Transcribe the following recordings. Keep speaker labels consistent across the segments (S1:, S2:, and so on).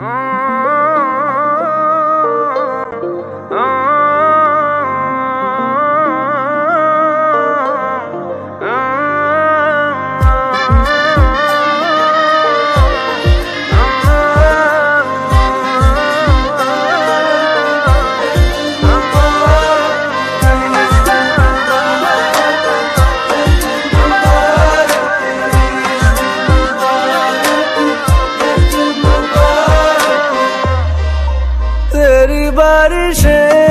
S1: तेरी origem.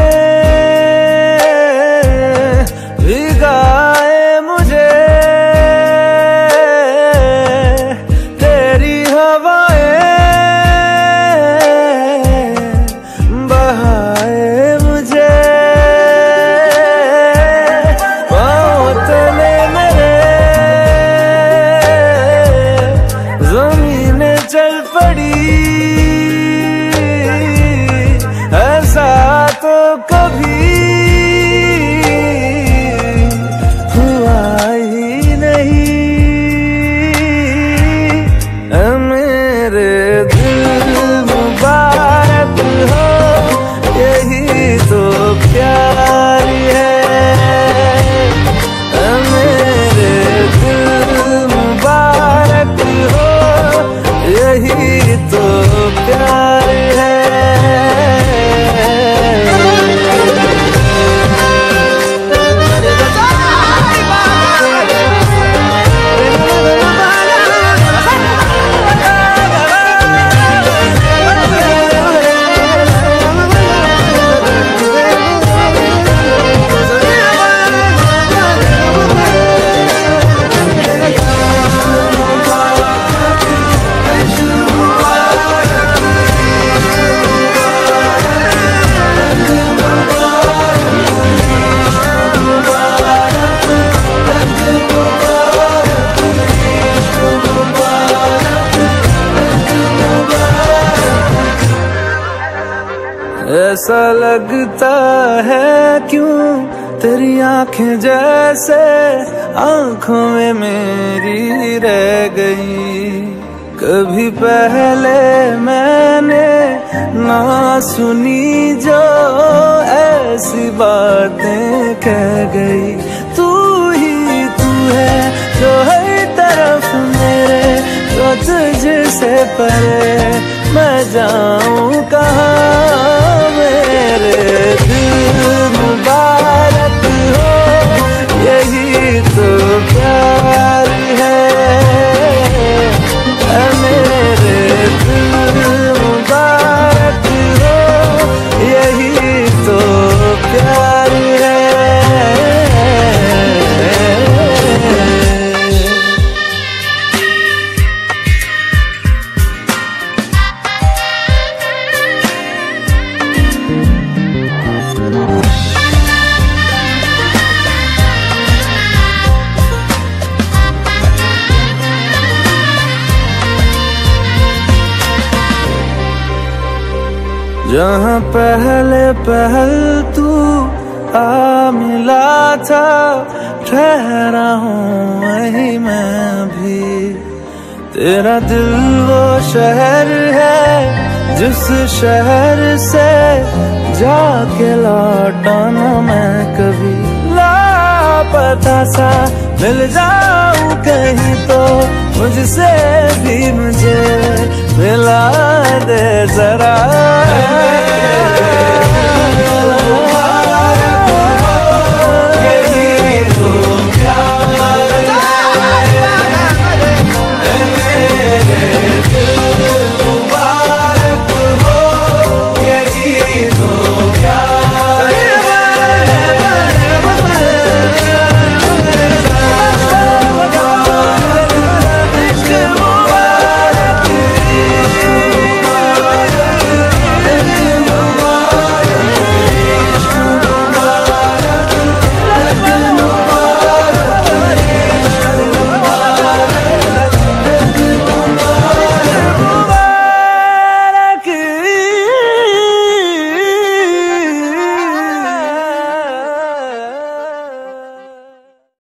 S1: ऐसा लगता है क्यों तेरी आँखें जैसे आँखों में मेरी रह गई। कभी पहले मैंने ना सुनी जो ऐसी बातें कह गई। तू ही तू है जो हर तरफ़ मेरे, जो तुझसे परे मैं जाऊँ जहाँ पहले पहल तू आ मिला था, ठहरा हूँ वही मैं भी। तेरा दिल वो शहर है, जिस शहर से जाके लौटा ना मैं कभी लापता सा। मिल जाऊँ कहीं तो मुझसे भी मुझे मिला दे जरा।